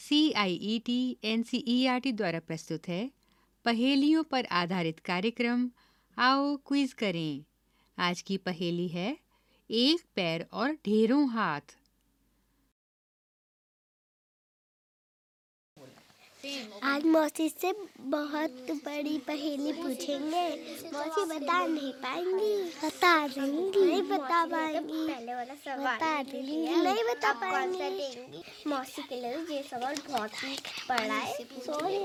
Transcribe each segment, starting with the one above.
C I E T N C E R T द्वारा प्रस्तुत है। पहेलियों पर आधारित कार्यक्रम। आओ क्विज करें। आज की पहेली है, एक पैर और ढेरों हाथ। आज मौसी से बहुत बड़ी पहेली पूछेंगे। मौसी बता नहीं पाएँगी। बता देंगी। नहीं बता पाएँगी। पहले वाला सवाल बता देंगी। नहीं बता पाएँगी। मौसी के लिए ये सवाल बहुत ही बड़ा है। सॉरी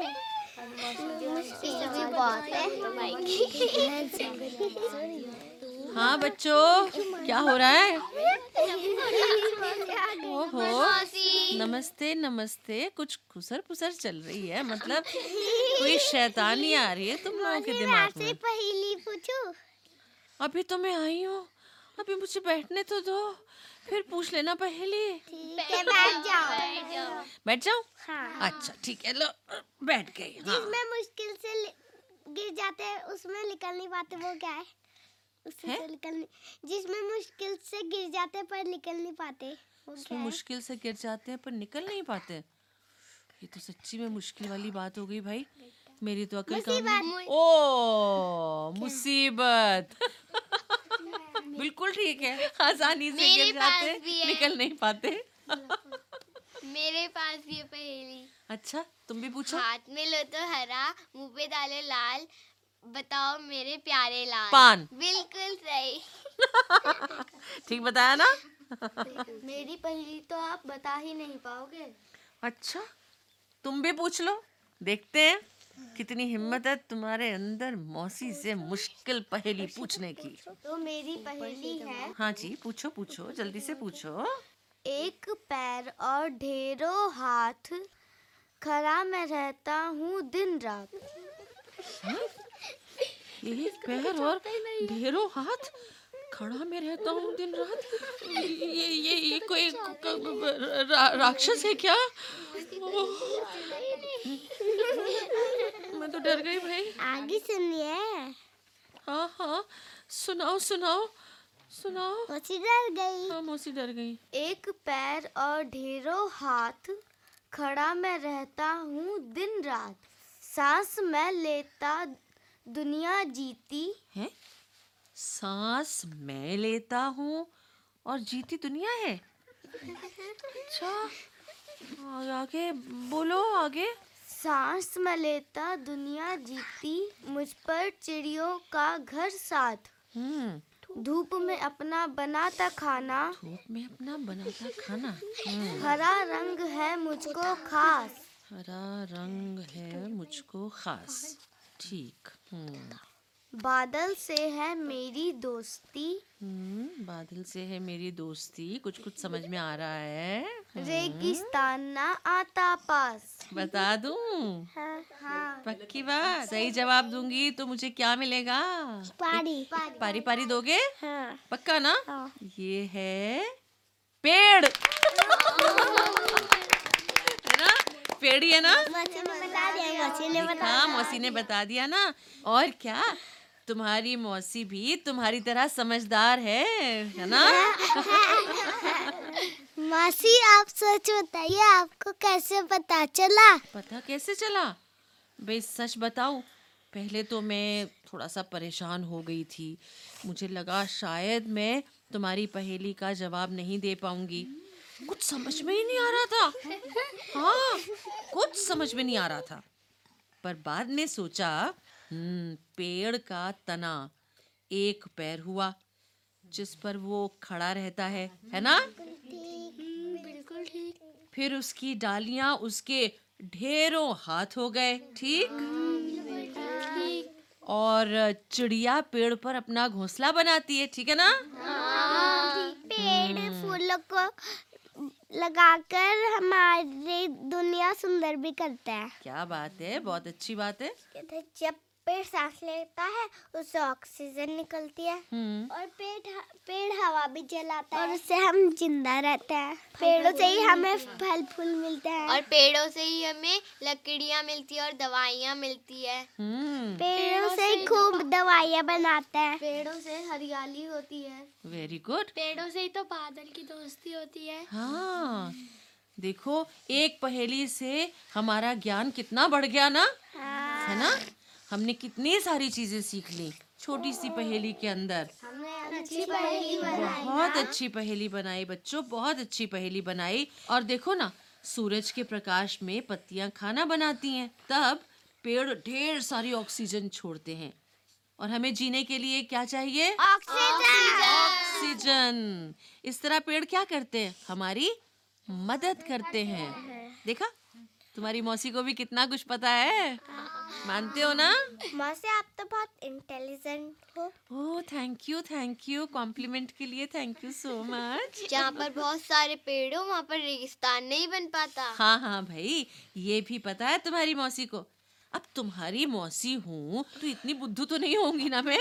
मुश्किल भी बहुत है। हाँ बच्चों क्या हो रहा है? ओहो। नमस्ते। नमस्ते कुछ खुसर पुसर चल रही है मतलब कोई शैतानी आ रही है तुम लोगों के दिमाग में? पहेली पूछूँ? अभी तो मैं आई हूँ। अभी मुझे बैठने तो दो। फिर पूछ लेना पहले। बैठ जाओ। बैठ जाऊँ? हाँ। अच्छा ठीक है लो बैठ गई। हाँ। जिसमें मुश्किल से गिर जाते हैं उसमें निकल नहीं पाते वो क्या है? उससे है? निकल नहीं जिसमें मुश्किल से गिर जाते पर निकल नहीं पाते। वो उसमें मुश्किल से गिर जाते हैं पर निकल नहीं पाते ये तो सच्ची में मुश्किल वाली बात हो गई भाई। मेरी तो अकल काम ओ मुसीबत। बिल्कुल ठीक है। आसानी से गिर जाते निकल नहीं पाते। मेरे पास भी है पहेली। अच्छा तुम भी पूछो। हाथ में लो तो हरा मुँह पे डाले लाल। बताओ मेरे प्यारे लाल। पान। बिल्कुल सही। ठीक बताया ना? मेरी पहेली तो आप बता ही नहीं पाओगे। अच्छा तुम भी पूछ लो। देखते हैं कितनी हिम्मत है तुम्हारे अंदर मौसी से मुश्किल पहेली पूछने की। तो मेरी पहेली है। हाँ जी पूछो पूछो जल्दी से पूछो। एक पैर और ढेरों हाथ खड़ा मैं रहता हूँ दिन रात। एक पैर और ढेरों हाथ? खड़ा में रहता हूँ दिन रात? ये ये ये कोई रा, राक्षस है क्या? मैं तो डर गई भाई। आगे सुनिए। हाँ हाँ। सुनाओ सुनाओ सुनाओ। मौसी डर गई। हाँ मौसी डर गई। एक पैर और ढेरों हाथ खड़ा मैं रहता हूँ दिन रात। सांस मैं लेता दुनिया जीती। है? सांस मैं लेता हूँ और जीती दुनिया है। अच्छा आगे बोलो आगे। सांस में लेता दुनिया जीती मुझ पर चिड़ियों का घर साथ। हम्म। धूप में अपना बनाता खाना। धूप में अपना बनाता खाना। हम्म, हरा रंग है मुझको खास। हरा रंग है मुझको खास। ठीक। हम्म। बादल से है मेरी दोस्ती। हम्म, बादल से है मेरी दोस्ती। कुछ कुछ समझ में आ रहा है। रेगिस्तान ना आता पास। बता दूँ? हाँ हाँ। पक्की बात। सही जवाब दूँगी। तो मुझे क्या मिलेगा? पारी। पारी। पारी पारी दोगे? हाँ। पक्का ना? हाँ। ये है पेड़। है ना? पेड़ ही है ना? मौसी ने बता दिया मौसी ने बता हाँ मौसी ने बता दिया ना। और क्या? तुम्हारी मौसी भी तुम्हारी तरह समझदार है है ना? मौसी आप सच बताइए आपको कैसे पता चला? पता कैसे चला? भाई सच बताऊँ पहले तो मैं थोड़ा सा परेशान हो गई थी। मुझे लगा शायद मैं तुम्हारी पहेली का जवाब नहीं दे पाऊँगी। कुछ समझ में ही नहीं आ रहा था। हाँ कुछ समझ में नहीं आ रहा था। पर बाद में सोचा पेड़ का तना एक पैर हुआ जिस पर वो खड़ा रहता है है ना? बिल्कुल ठीक। फिर उसकी डालियाँ उसके ढेरों हाथ हो गए ठीक? और चिड़िया पेड़ पर अपना घोंसला बनाती है ठीक है ना? पेड़ फूलों को लगाकर हमारी दुनिया सुंदर भी करता है। क्या बात है बहुत अच्छी बात है। जब पेड़ सांस लेता है उससे ऑक्सीजन निकलती है। हम्म। और पेड़ पेड़ हवा भी जलाता है। और उससे हम ज़िंदा रहते हैं। पेड़ों से ही हमें फल फूल मिलते हैं। और पेड़ों से ही हमें लकड़ियाँ मिलती है और दवाइयाँ मिलती है। हम्म। पेड़ों से ही खूब दवाइयाँ बनाते हैं। पेड़ों से हरियाली होती है। वेरी गुड पेड़ों से ही तो बादल की दोस्ती होती है। हाँ। देखो एक पहेली से हमारा ज्ञान कितना बढ़ गया ना? है ना? हमने कितनी सारी चीज़ें सीख ली छोटी सी पहेली के अंदर। अच्छी पहेली बहुत अच्छी पहेली बनाई बच्चों बहुत अच्छी पहेली बनाई। और देखो ना सूरज के प्रकाश में पत्तियाँ खाना बनाती हैं। तब पेड़ ढेर सारी ऑक्सीजन छोड़ते हैं। और हमें जीने के लिए क्या चाहिए? ऑक्सीजन। इस तरह पेड़ क्या करते हैं? हमारी मदद करते हैं। देखा? तुम्हारी मौसी को भी कितना कुछ पता है? मानते हो ना? मौसी आप तो बहुत इंटेलिजेंट हो। ओह thank you thank you compliment के लिए थैंक यू सो मच जहाँ पर बहुत सारे पेड़ हो वहाँ पर रेगिस्तान नहीं बन पाता। हाँ हाँ भाई ये भी पता है तुम्हारी मौसी को। अब तुम्हारी मौसी हूँ तो इतनी बुद्धू तो नहीं होंगी ना मैं?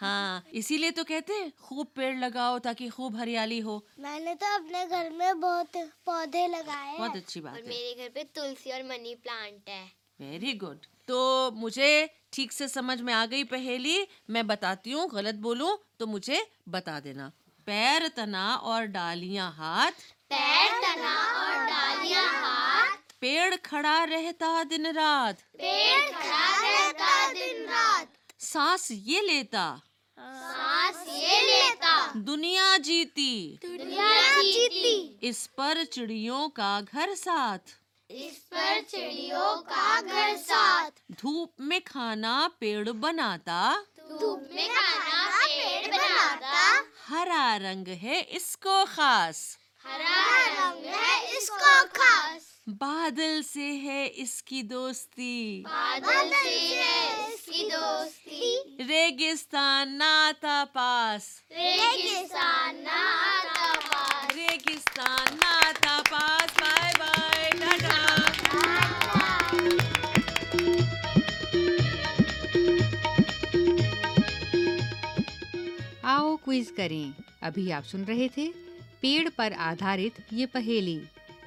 हाँ इसीलिए तो कहते हैं खूब पेड़ लगाओ ताकि खूब हरियाली हो। मैंने तो अपने घर में बहुत पौधे लगाए बहुत अच्छी बात है। मेरे घर पे तुलसी और मनी प्लांट है। वेरी गुड तो मुझे ठीक से समझ में आ गई पहेली मैं बताती हूँ गलत बोलूँ तो मुझे बता देना। पैर तना और डालियाँ हाथ। पैर तना और डालियाँ हाथ। पेड़ खड़ा रहता दिन रात। पेड़ खड़ा रहता दिन रात। सांस ये लेता। सांस ये लेता। दुनिया जीती। दुनिया जीती। इस पर चिड़ियों का घर साथ। इस पर चिड़ियों का घर साथ। धूप में खाना पेड़ बनाता। धूप में खाना पेड़ बनाता। हरा रंग है इसको खास। हरा रंग है इसको खास। बादल से है इसकी दोस्ती। बादल से है इसकी दोस्ती। रेगिस्तान नाता पास। रेगिस्तान ना आता पास। रेगिस्तान नाता पास। Bye bye Tata. आओ क्विज करें। अभी आप सुन रहे थे पेड़ पर आधारित ये पहेली।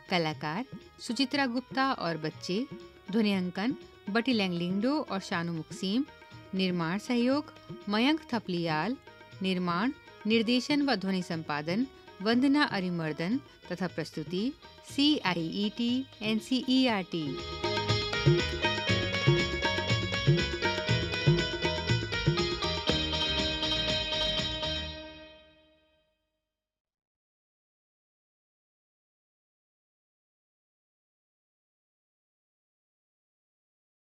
कलाकार सुचित्रा गुप्ता और बच्चे, ध्वनि अंकन, बटी लैंगलिंगडो और शानु मुक्सीम, निर्माण सहयोग, मयंक थपलियाल, निर्माण, निर्देशन व ध्वनि संपादन, वंदना अरिमर्दन तथा प्रस्तुति C I E T N C E R T